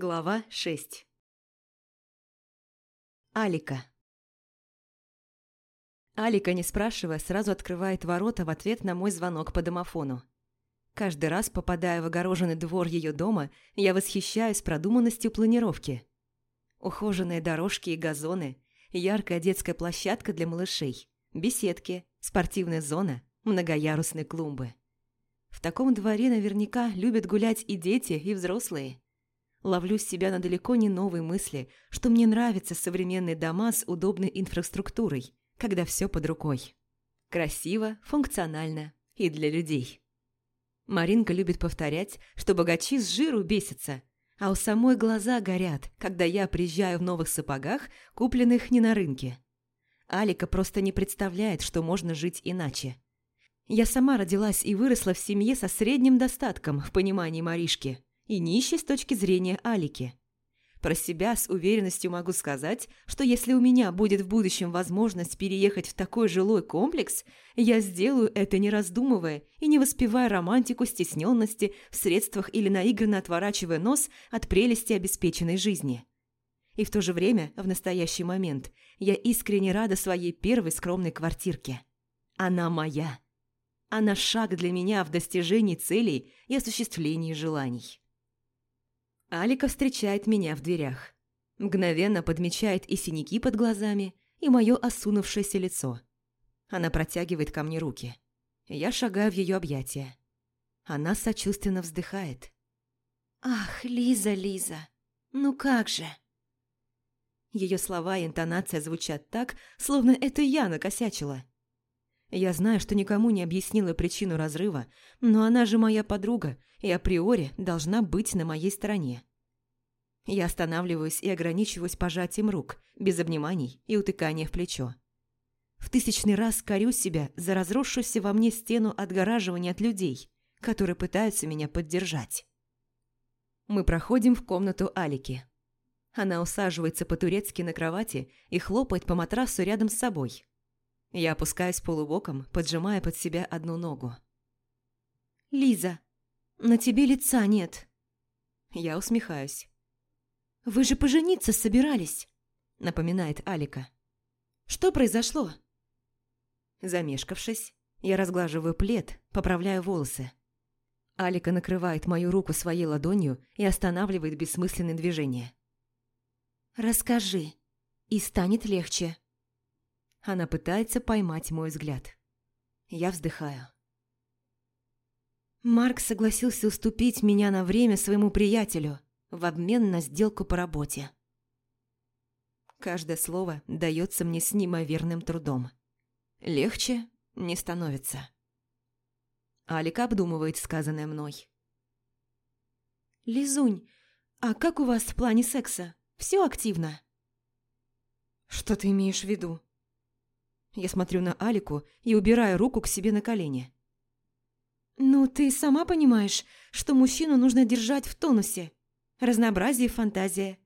Глава 6 Алика Алика, не спрашивая, сразу открывает ворота в ответ на мой звонок по домофону. Каждый раз, попадая в огороженный двор ее дома, я восхищаюсь продуманностью планировки. Ухоженные дорожки и газоны, яркая детская площадка для малышей, беседки, спортивная зона, многоярусные клумбы. В таком дворе наверняка любят гулять и дети, и взрослые. Ловлю себя на далеко не новой мысли, что мне нравятся современные дома с удобной инфраструктурой, когда все под рукой. Красиво, функционально и для людей. Маринка любит повторять, что богачи с жиру бесятся, а у самой глаза горят, когда я приезжаю в новых сапогах, купленных не на рынке. Алика просто не представляет, что можно жить иначе. Я сама родилась и выросла в семье со средним достатком в понимании Маришки и нищей с точки зрения Алики. Про себя с уверенностью могу сказать, что если у меня будет в будущем возможность переехать в такой жилой комплекс, я сделаю это не раздумывая и не воспевая романтику стесненности в средствах или наигранно отворачивая нос от прелести обеспеченной жизни. И в то же время, в настоящий момент, я искренне рада своей первой скромной квартирке. Она моя. Она шаг для меня в достижении целей и осуществлении желаний. Алика встречает меня в дверях. Мгновенно подмечает и синяки под глазами, и мое осунувшееся лицо. Она протягивает ко мне руки. Я шагаю в ее объятия. Она сочувственно вздыхает. «Ах, Лиза, Лиза, ну как же?» Ее слова и интонация звучат так, словно это я накосячила. Я знаю, что никому не объяснила причину разрыва, но она же моя подруга и априори должна быть на моей стороне. Я останавливаюсь и ограничиваюсь пожатием рук, без обниманий и утыкания в плечо. В тысячный раз корю себя за разросшуюся во мне стену отгораживания от людей, которые пытаются меня поддержать. Мы проходим в комнату Алики. Она усаживается по-турецки на кровати и хлопает по матрасу рядом с собой. Я опускаюсь полубоком, поджимая под себя одну ногу. «Лиза, на тебе лица нет». Я усмехаюсь. «Вы же пожениться собирались», — напоминает Алика. «Что произошло?» Замешкавшись, я разглаживаю плед, поправляю волосы. Алика накрывает мою руку своей ладонью и останавливает бессмысленное движение. «Расскажи, и станет легче». Она пытается поймать мой взгляд. Я вздыхаю. Марк согласился уступить меня на время своему приятелю в обмен на сделку по работе. Каждое слово дается мне с неимоверным трудом. Легче не становится. Алика обдумывает сказанное мной. «Лизунь, а как у вас в плане секса? Все активно?» «Что ты имеешь в виду?» Я смотрю на Алику и убираю руку к себе на колени. «Ну, ты сама понимаешь, что мужчину нужно держать в тонусе. Разнообразие и фантазия.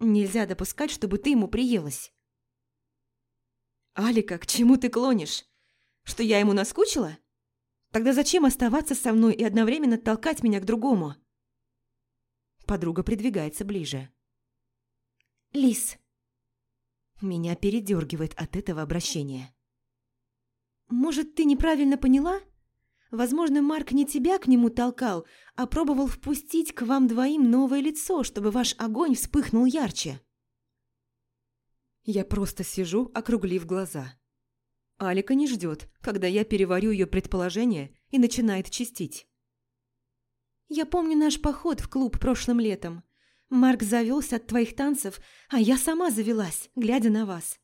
Нельзя допускать, чтобы ты ему приелась». «Алика, к чему ты клонишь? Что я ему наскучила? Тогда зачем оставаться со мной и одновременно толкать меня к другому?» Подруга придвигается ближе. «Лис, меня передергивает от этого обращения. «Может, ты неправильно поняла? Возможно, Марк не тебя к нему толкал, а пробовал впустить к вам двоим новое лицо, чтобы ваш огонь вспыхнул ярче». Я просто сижу, округлив глаза. Алика не ждет, когда я переварю ее предположение и начинает чистить. «Я помню наш поход в клуб прошлым летом. Марк завелся от твоих танцев, а я сама завелась, глядя на вас.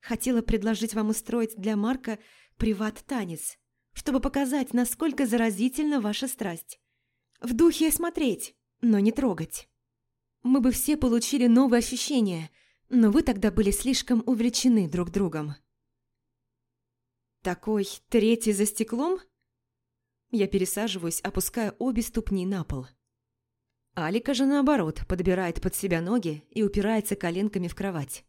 Хотела предложить вам устроить для Марка приват-танец, чтобы показать, насколько заразительна ваша страсть. В духе смотреть, но не трогать. Мы бы все получили новые ощущения, но вы тогда были слишком увлечены друг другом. Такой третий за стеклом? Я пересаживаюсь, опуская обе ступни на пол. Алика же, наоборот, подбирает под себя ноги и упирается коленками в кровать.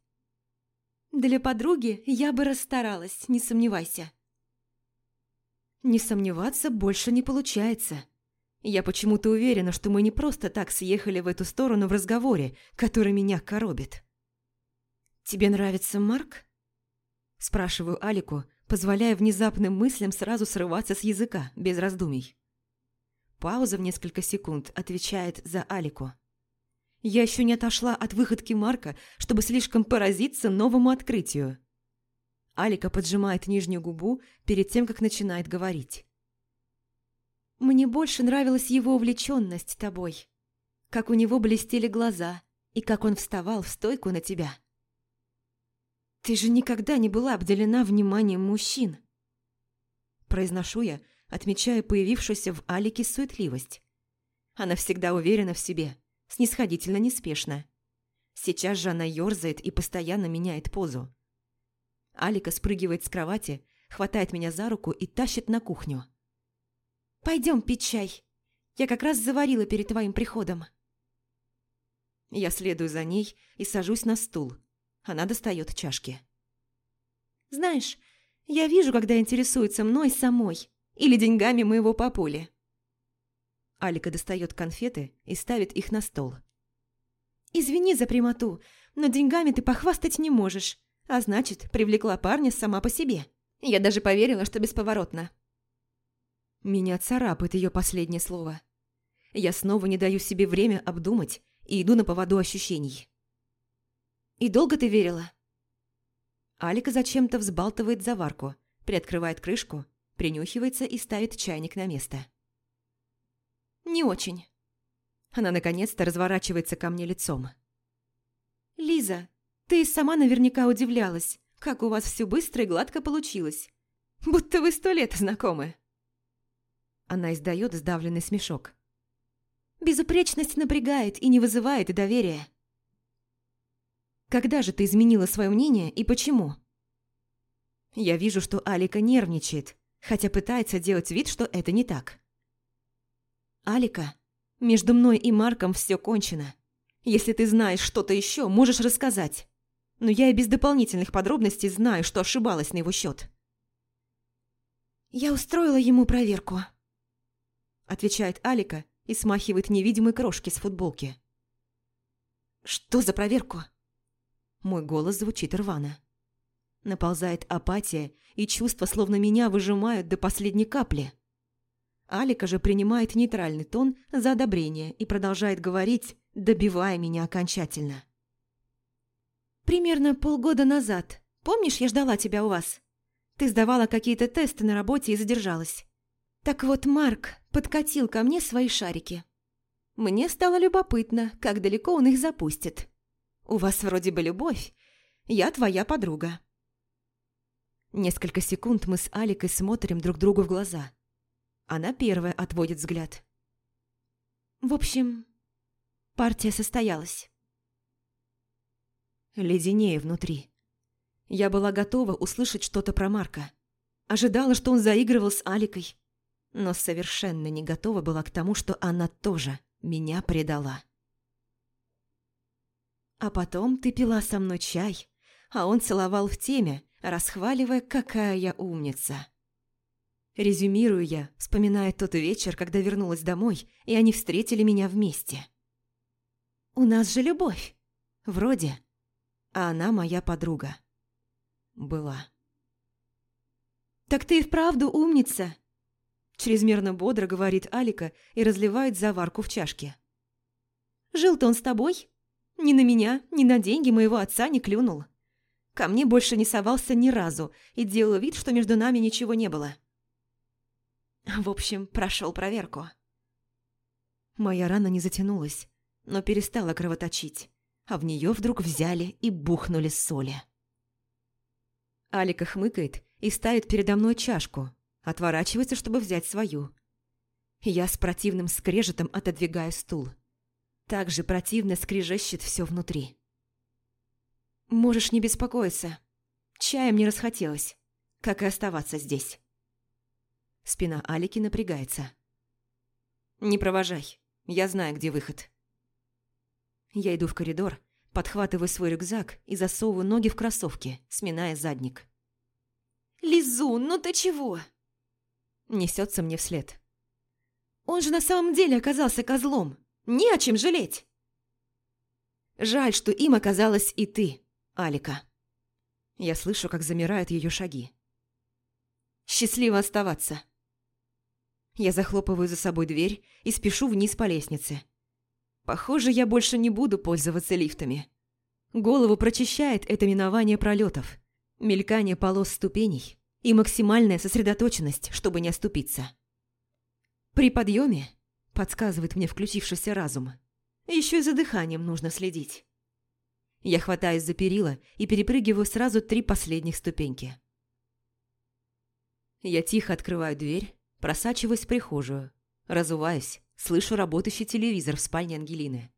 «Для подруги я бы расстаралась, не сомневайся». Не сомневаться больше не получается. Я почему-то уверена, что мы не просто так съехали в эту сторону в разговоре, который меня коробит. «Тебе нравится Марк?» Спрашиваю Алику, позволяя внезапным мыслям сразу срываться с языка, без раздумий. Пауза в несколько секунд отвечает за Алику. Я еще не отошла от выходки Марка, чтобы слишком поразиться новому открытию. Алика поджимает нижнюю губу перед тем, как начинает говорить. «Мне больше нравилась его увлеченность тобой. Как у него блестели глаза, и как он вставал в стойку на тебя. Ты же никогда не была обделена вниманием мужчин!» Произношу я, отмечая появившуюся в Алике суетливость. Она всегда уверена в себе, снисходительно неспешно. Сейчас же она ёрзает и постоянно меняет позу. Алика спрыгивает с кровати, хватает меня за руку и тащит на кухню. «Пойдем пить чай. Я как раз заварила перед твоим приходом». Я следую за ней и сажусь на стул. Она достает чашки. «Знаешь, я вижу, когда интересуется мной самой или деньгами моего папули». Алика достает конфеты и ставит их на стол. «Извини за прямоту, но деньгами ты похвастать не можешь, а значит, привлекла парня сама по себе. Я даже поверила, что бесповоротно». Меня царапает ее последнее слово. Я снова не даю себе время обдумать и иду на поводу ощущений. «И долго ты верила?» Алика зачем-то взбалтывает заварку, приоткрывает крышку, принюхивается и ставит чайник на место. «Не очень». Она наконец-то разворачивается ко мне лицом. «Лиза, ты сама наверняка удивлялась, как у вас все быстро и гладко получилось. Будто вы сто лет знакомы». Она издает сдавленный смешок. «Безупречность напрягает и не вызывает доверия». «Когда же ты изменила свое мнение и почему?» Я вижу, что Алика нервничает, хотя пытается делать вид, что это не так. «Алика, между мной и Марком все кончено. Если ты знаешь что-то еще, можешь рассказать. Но я и без дополнительных подробностей знаю, что ошибалась на его счет. «Я устроила ему проверку», – отвечает Алика и смахивает невидимые крошки с футболки. «Что за проверку?» Мой голос звучит рвано. Наползает апатия, и чувства словно меня выжимают до последней капли. Алика же принимает нейтральный тон за одобрение и продолжает говорить, добивая меня окончательно. «Примерно полгода назад. Помнишь, я ждала тебя у вас? Ты сдавала какие-то тесты на работе и задержалась. Так вот, Марк подкатил ко мне свои шарики. Мне стало любопытно, как далеко он их запустит. У вас вроде бы любовь. Я твоя подруга». Несколько секунд мы с Аликой смотрим друг другу в глаза – она первая отводит взгляд. В общем, партия состоялась. Леденее внутри. Я была готова услышать что-то про Марка. Ожидала, что он заигрывал с Аликой. Но совершенно не готова была к тому, что она тоже меня предала. А потом ты пила со мной чай, а он целовал в теме, расхваливая, какая я умница. Резюмирую я, вспоминая тот вечер, когда вернулась домой, и они встретили меня вместе. «У нас же любовь. Вроде. А она моя подруга. Была». «Так ты и вправду умница!» Чрезмерно бодро говорит Алика и разливает заварку в чашке. «Жил-то он с тобой? Ни на меня, ни на деньги моего отца не клюнул. Ко мне больше не совался ни разу и делал вид, что между нами ничего не было. В общем, прошел проверку. Моя рана не затянулась, но перестала кровоточить, а в нее вдруг взяли и бухнули соли. Алика хмыкает и ставит передо мной чашку, отворачивается, чтобы взять свою. Я с противным скрежетом отодвигаю стул. Так же противно скрежещет все внутри. Можешь не беспокоиться. Чаем не расхотелось, как и оставаться здесь. Спина Алики напрягается. «Не провожай. Я знаю, где выход». Я иду в коридор, подхватываю свой рюкзак и засовываю ноги в кроссовки, сминая задник. «Лизун, ну ты чего?» Несется мне вслед. Он же на самом деле оказался козлом. Не о чем жалеть. Жаль, что им оказалась и ты, Алика. Я слышу, как замирают ее шаги. Счастливо оставаться. Я захлопываю за собой дверь и спешу вниз по лестнице. Похоже, я больше не буду пользоваться лифтами. Голову прочищает это минование пролетов, мелькание полос ступеней и максимальная сосредоточенность, чтобы не оступиться. При подъеме, подсказывает мне включившийся разум, еще и за дыханием нужно следить. Я хватаюсь за перила и перепрыгиваю сразу три последних ступеньки. Я тихо открываю дверь, просачиваюсь в прихожую, разуваюсь, слышу работающий телевизор в спальне Ангелины.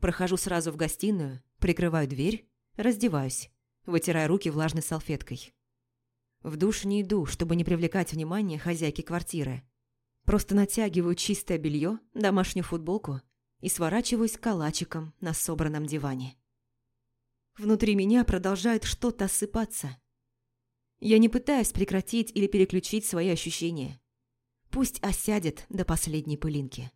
Прохожу сразу в гостиную, прикрываю дверь, раздеваюсь, вытирая руки влажной салфеткой. В душ не иду, чтобы не привлекать внимание хозяйки квартиры. Просто натягиваю чистое белье, домашнюю футболку и сворачиваюсь калачиком на собранном диване. Внутри меня продолжает что-то осыпаться. Я не пытаюсь прекратить или переключить свои ощущения. Пусть осядет до последней пылинки.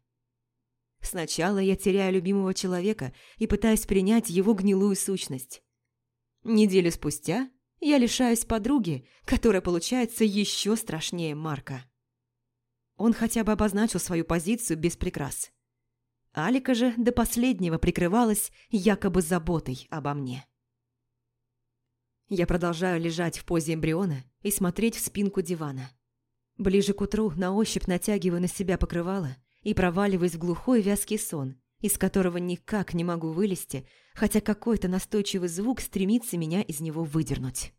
Сначала я теряю любимого человека и пытаюсь принять его гнилую сущность. Неделю спустя я лишаюсь подруги, которая получается еще страшнее Марка. Он хотя бы обозначил свою позицию без прикрас. Алика же до последнего прикрывалась якобы заботой обо мне. Я продолжаю лежать в позе эмбриона и смотреть в спинку дивана. Ближе к утру на ощупь натягиваю на себя покрывало и проваливаюсь в глухой вязкий сон, из которого никак не могу вылезти, хотя какой-то настойчивый звук стремится меня из него выдернуть.